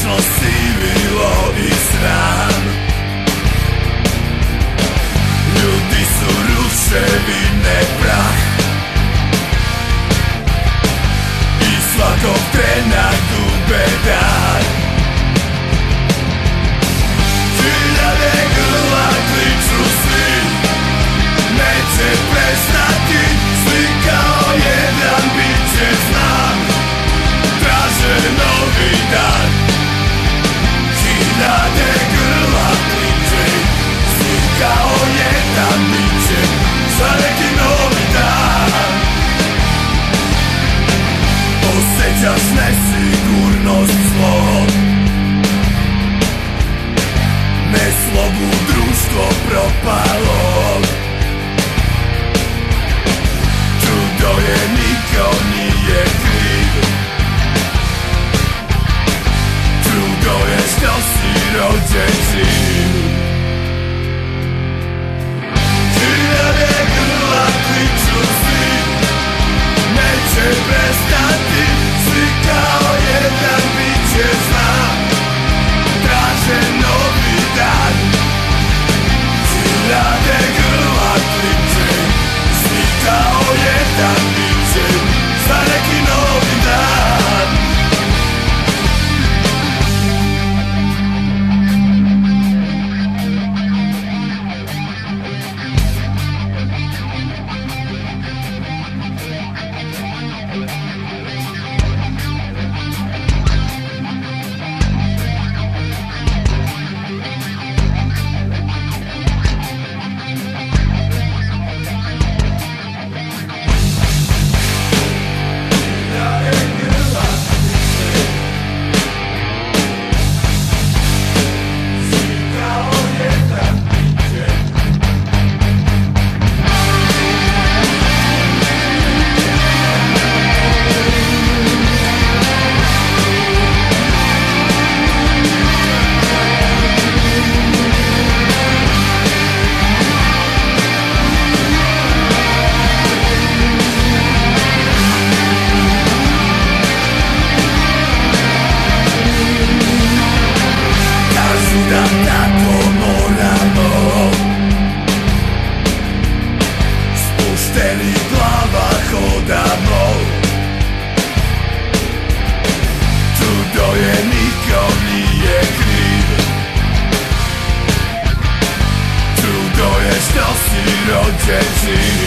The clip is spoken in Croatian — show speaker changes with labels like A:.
A: Vječno si bilo i sran Ljudi su ručevi ne prah I svakog trena gube dan nas nesigurnost zlo Neslobu društvo propalo Trudo je niko nije kriv Trudo je što si rođen živ dawna komora no Z pustelni plawa hoda Tu doje niko nije kriv Tu doje što si rođen živ